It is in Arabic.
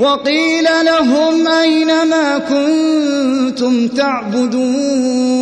وقيل لهم أين ما كنتم تعبدون